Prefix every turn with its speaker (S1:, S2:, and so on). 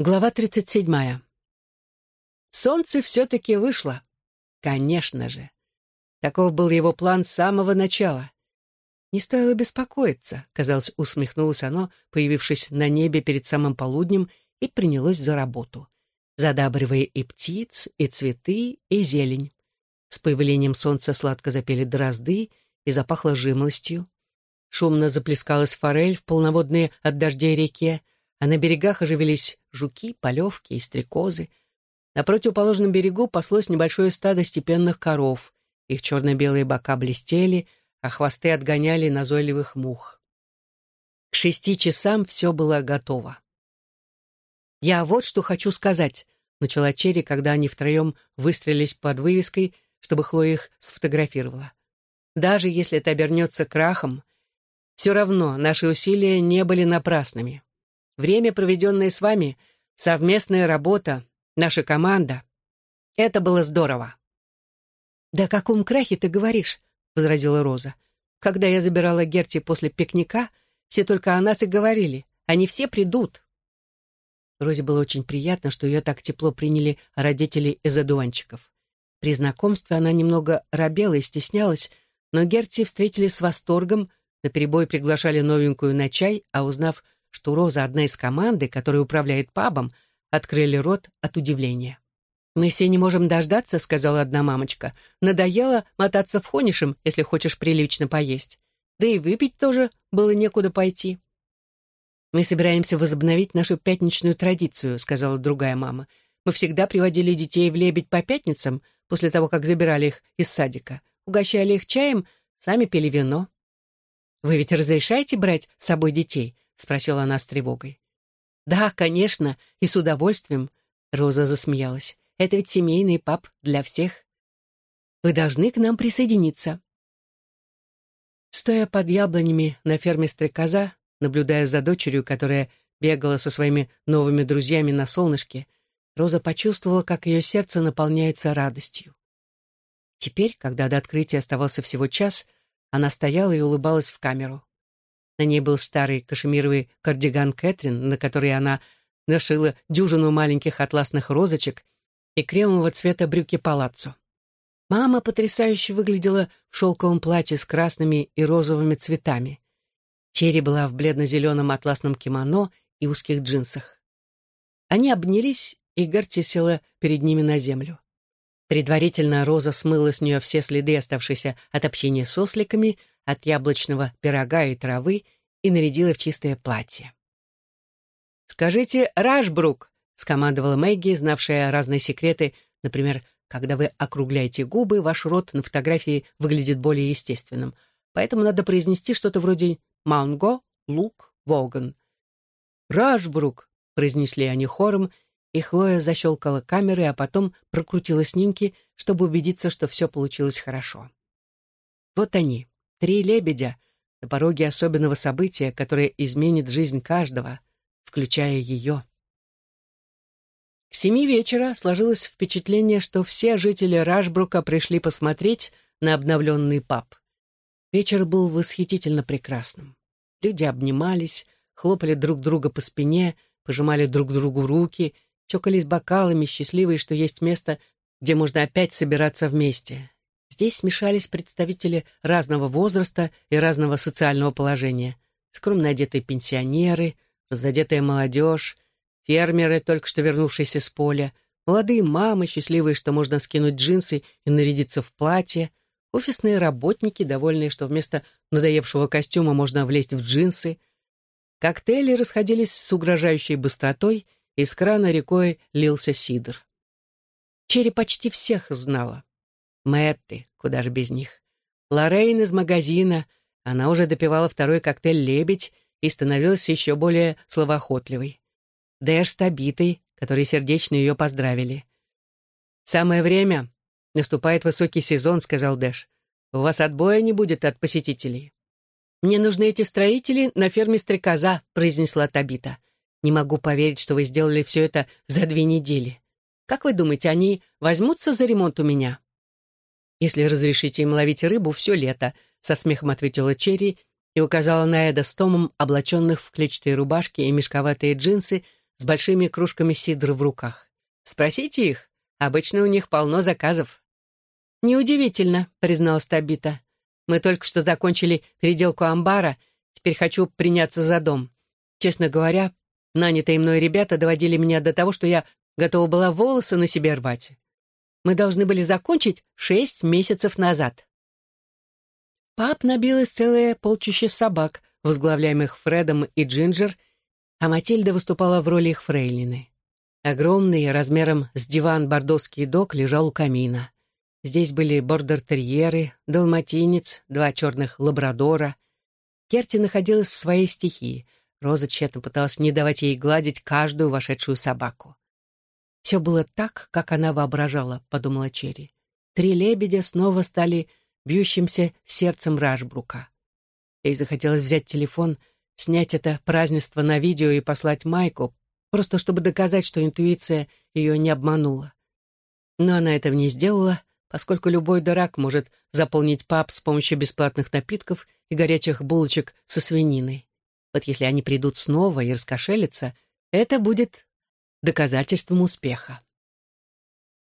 S1: Глава 37. Солнце все-таки вышло. Конечно же. Таков был его план с самого начала. Не стоило беспокоиться, казалось, усмехнулось оно, появившись на небе перед самым полуднем, и принялось за работу, задабривая и птиц, и цветы, и зелень. С появлением солнца сладко запели дрозды и запахло жимолостью. Шумно заплескалась форель в полноводные от дождей реке, а на берегах оживились жуки, полевки и стрекозы. На противоположном берегу паслось небольшое стадо степенных коров. Их черно-белые бока блестели, а хвосты отгоняли назойливых мух. К шести часам все было готово. «Я вот что хочу сказать», — начала Черри, когда они втроем выстрелились под вывеской, чтобы Хлоя их сфотографировала. «Даже если это обернется крахом, все равно наши усилия не были напрасными. Время, проведенное с вами, совместная работа, наша команда. Это было здорово». «Да о каком крахе ты говоришь?» — возразила Роза. «Когда я забирала Герти после пикника, все только о нас и говорили. Они все придут». Розе было очень приятно, что ее так тепло приняли родители из одуванчиков. При знакомстве она немного робела и стеснялась, но Герти встретили с восторгом, наперебой приглашали новенькую на чай, а узнав, что Роза одна из команды, которая управляет пабом, открыли рот от удивления. «Мы все не можем дождаться», — сказала одна мамочка. «Надоело мотаться в хонишем, если хочешь прилично поесть. Да и выпить тоже было некуда пойти». «Мы собираемся возобновить нашу пятничную традицию», — сказала другая мама. «Мы всегда приводили детей в лебедь по пятницам, после того, как забирали их из садика, угощали их чаем, сами пили вино». «Вы ведь разрешаете брать с собой детей?» — спросила она с тревогой. «Да, конечно, и с удовольствием», — Роза засмеялась. «Это ведь семейный пап для всех. Вы должны к нам присоединиться». Стоя под яблонями на ферме стрекоза, наблюдая за дочерью, которая бегала со своими новыми друзьями на солнышке, Роза почувствовала, как ее сердце наполняется радостью. Теперь, когда до открытия оставался всего час, она стояла и улыбалась в камеру. На ней был старый кашемировый кардиган Кэтрин, на который она нашила дюжину маленьких атласных розочек и кремового цвета брюки палаццо. Мама потрясающе выглядела в шелковом платье с красными и розовыми цветами. Черри была в бледно-зеленом атласном кимоно и узких джинсах. Они обнялись, и Герти села перед ними на землю. Предварительно Роза смыла с нее все следы, оставшиеся от общения с осликами, от яблочного пирога и травы, и нарядила в чистое платье. «Скажите, Рашбрук!» — скомандовала Мэгги, знавшая разные секреты, например, когда вы округляете губы, ваш рот на фотографии выглядит более естественным. Поэтому надо произнести что-то вроде «манго», «лук», «воган». «Рашбрук!» — произнесли они хором, и Хлоя защелкала камеры, а потом прокрутила снимки, чтобы убедиться, что все получилось хорошо. Вот они, Три лебедя на пороге особенного события, которое изменит жизнь каждого, включая ее. К семи вечера сложилось впечатление, что все жители Рашбрука пришли посмотреть на обновленный паб. Вечер был восхитительно прекрасным. Люди обнимались, хлопали друг друга по спине, пожимали друг другу руки, чокались бокалами, счастливые, что есть место, где можно опять собираться вместе, Здесь смешались представители разного возраста и разного социального положения. Скромно одетые пенсионеры, разодетая молодежь, фермеры, только что вернувшиеся с поля, молодые мамы, счастливые, что можно скинуть джинсы и нарядиться в платье, офисные работники, довольные, что вместо надоевшего костюма можно влезть в джинсы. Коктейли расходились с угрожающей быстротой, из крана рекой лился сидр. Черри почти всех знала. Мэтты, куда же без них. Лоррейн из магазина, она уже допивала второй коктейль «Лебедь» и становилась еще более словоохотливой. Дэш с Табитой, которые сердечно ее поздравили. «Самое время. Наступает высокий сезон», — сказал Дэш. «У вас отбоя не будет от посетителей». «Мне нужны эти строители на ферме стрекоза», — произнесла Табита. «Не могу поверить, что вы сделали все это за две недели. Как вы думаете, они возьмутся за ремонт у меня?» «Если разрешите им ловить рыбу все лето», — со смехом ответила Черри и указала на Эда с Томом, облаченных в клетчатые рубашки и мешковатые джинсы, с большими кружками сидра в руках. «Спросите их. Обычно у них полно заказов». «Неудивительно», — призналась Табита. «Мы только что закончили переделку амбара, теперь хочу приняться за дом. Честно говоря, нанятые мной ребята доводили меня до того, что я готова была волосы на себе рвать. Мы должны были закончить шесть месяцев назад». Пап набилось целое полчище собак, возглавляемых Фредом и Джинджер, а Матильда выступала в роли их фрейлины. Огромный, размером с диван бордоский дог лежал у камина. Здесь были бордер-терьеры, далматинец, два черных лабрадора. Керти находилась в своей стихии. Роза тщетно пыталась не давать ей гладить каждую вошедшую собаку. «Все было так, как она воображала», — подумала Черри. Три лебедя снова стали бьющимся сердцем Рашбрука. Ей захотелось взять телефон, снять это празднество на видео и послать Майку, просто чтобы доказать, что интуиция ее не обманула. Но она этого не сделала, поскольку любой дурак может заполнить паб с помощью бесплатных напитков и горячих булочек со свининой. Вот если они придут снова и раскошелятся, это будет доказательством успеха.